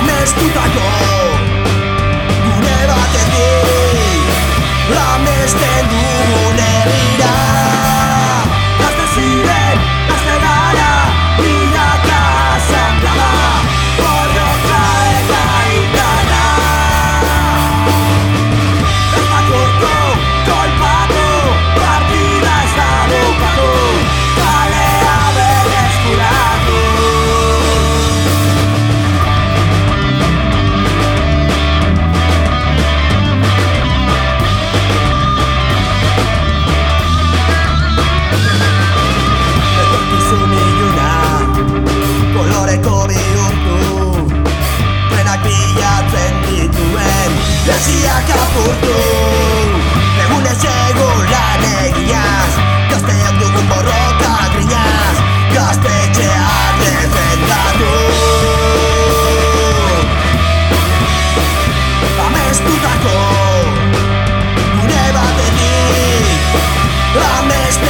Amestutako Gure batetik Amesten dugun herrira va més